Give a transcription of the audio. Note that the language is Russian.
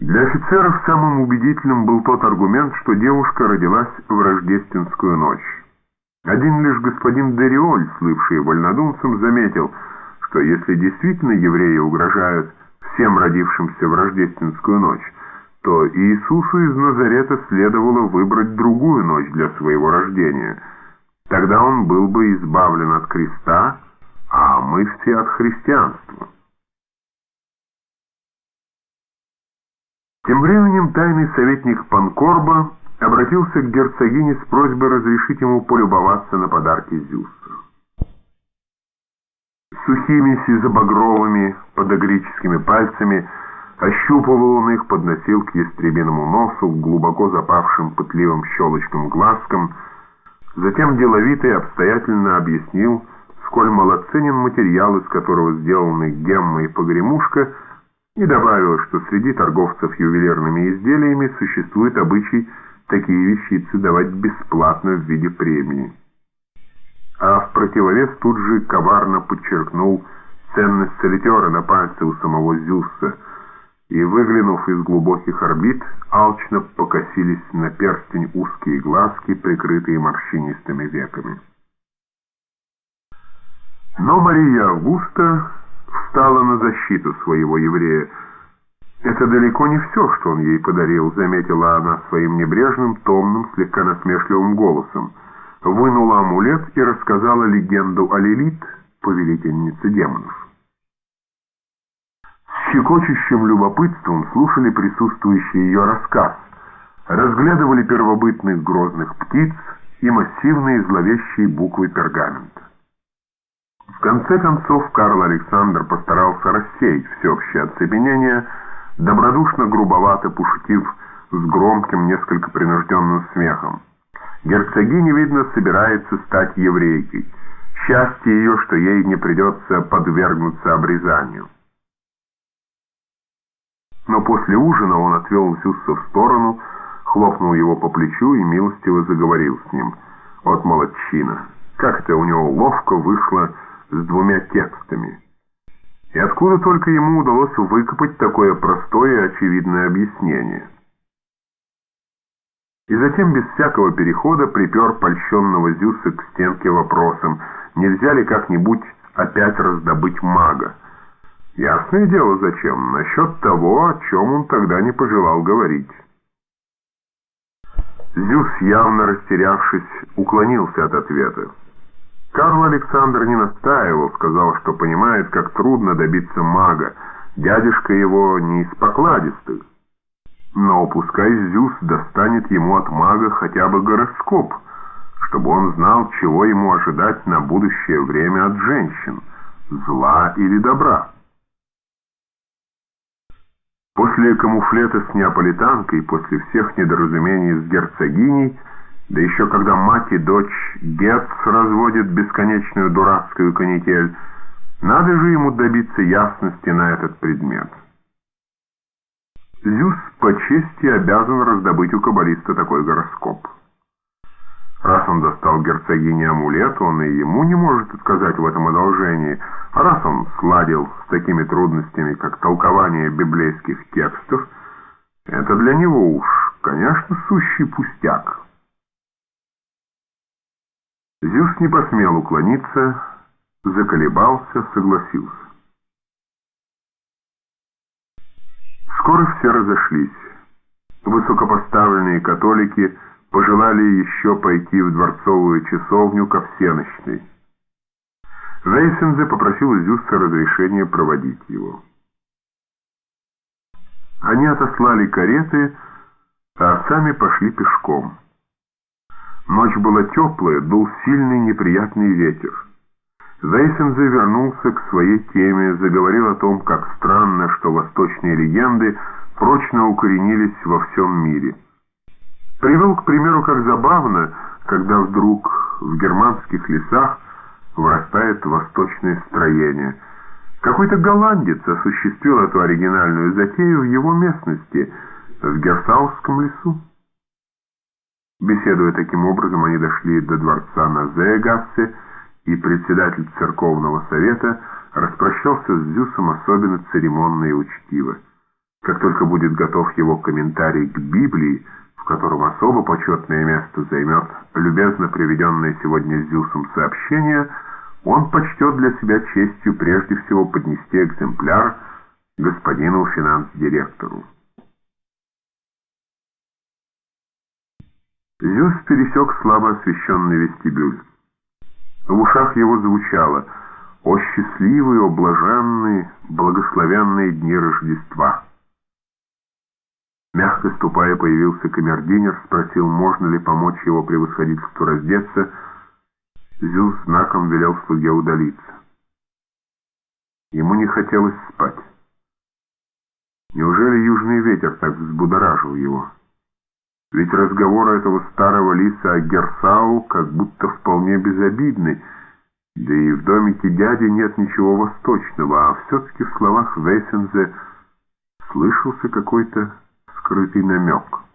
Для офицеров самым убедительным был тот аргумент, что девушка родилась в рождественскую ночь. Один лишь господин Дериоль, слывший вольнодумцем, заметил, что если действительно евреи угрожают всем родившимся в рождественскую ночь, то Иисусу из Назарета следовало выбрать другую ночь для своего рождения. Тогда он был бы избавлен от креста, а мы все от христианства. Тем временем тайный советник Панкорба обратился к герцогине с просьбой разрешить ему полюбоваться на подарки Зюса. Сухими сизобагровыми подогрическими пальцами ощупывал он их, подносил к ястребиному носу, глубоко запавшим пытливым щелочкам глазкам, затем деловито и обстоятельно объяснил, сколь малоценен материал, из которого сделаны гемма и погремушка, и добавил, что среди торговцев ювелирными изделиями существует обычай такие вещицы давать бесплатно в виде премии. А в противовес тут же коварно подчеркнул ценность солитера на пальце у самого Зюса, и, выглянув из глубоких орбит, алчно покосились на перстень узкие глазки, прикрытые морщинистыми веками. Но Мария Августа встала на защиту своего еврея. «Это далеко не все, что он ей подарил», — заметила она своим небрежным, томным, слегка насмешливым голосом. Вынула амулет и рассказала легенду о Лилит, повелительнице демонов. С щекочущим любопытством слушали присутствующие ее рассказ, разглядывали первобытных грозных птиц и массивные зловещие буквы пергамента. В конце концов Карл Александр постарался рассеять всеобщее оцепенение, добродушно грубовато пошутив с громким, несколько принужденным смехом. Герцогиня, видно, собирается стать еврейкой. Счастье ее, что ей не придется подвергнуться обрезанию. Но после ужина он отвел Зюсса в сторону, хлопнул его по плечу и милостиво заговорил с ним. «От молодчина! Как это у него ловко вышло!» С двумя текстами. И откуда только ему удалось выкопать такое простое и очевидное объяснение. И затем без всякого перехода припер польщенного Зюса к стенке вопросом, нельзя ли как-нибудь опять раздобыть мага. Ясное дело зачем, насчет того, о чем он тогда не пожелал говорить. Зюс, явно растерявшись, уклонился от ответа. Карл Александр не настаивал, сказал, что понимает, как трудно добиться мага. Дядюшка его не из покладистых. Но пускай Зюс достанет ему от мага хотя бы гороскоп, чтобы он знал, чего ему ожидать на будущее время от женщин, зла или добра. После камуфлета с неаполитанкой, после всех недоразумений с герцогиней, да еще когда мать и дочь Гетц разводят бесконечную дурацкую канитель, надо же ему добиться ясности на этот предмет. Зюс по чести обязан раздобыть у каббалиста такой гороскоп. Раз он достал герцогине амулет, он и ему не может отказать в этом одолжении. А раз он сладил с такими трудностями, как толкование библейских текстов, это для него уж, конечно, сущий пустяк. Зюс не посмел уклониться, заколебался, согласился. Скоро все разошлись. Высокопоставленные католики пожелали еще пойти в дворцовую часовню ко всеночной. Вейсензе попросил Зюса разрешения проводить его. Они отослали кареты, а сами пошли пешком. Ночь была теплая, дул сильный неприятный ветер. Вейсензе вернулся к своей теме, заговорил о том, как странно, что восточные легенды прочно укоренились во всем мире. Привел, к примеру, как забавно, когда вдруг в германских лесах вырастает восточное строение. Какой-то голландец осуществил эту оригинальную затею в его местности, в Герсаусском лесу. Беседуя таким образом, они дошли до дворца на Зеегассе, и председатель церковного совета распрощался с Зюсом особенно церемонно и учтиво. Как только будет готов его комментарий к Библии, в котором особо почетное место займет любезно приведенное сегодня Зюсом сообщение, он почтет для себя честью прежде всего поднести экземпляр господину финанс-директору. Зюс пересек слабо освещенный вестибюль. В ушах его звучало «О счастливые, о блаженные, благословенные дни Рождества!» Мягко ступая, появился камердинер, спросил, можно ли помочь его превосходительству раздеться. Зюс знаком велел слуге удалиться. Ему не хотелось спать. Неужели южный ветер так взбудоражил его? Ведь разговоры этого старого лиса о Герсау как будто вполне безобидны, да и в домике дяди нет ничего восточного, а все-таки в словах Вейсензе слышался какой-то скрытый намек.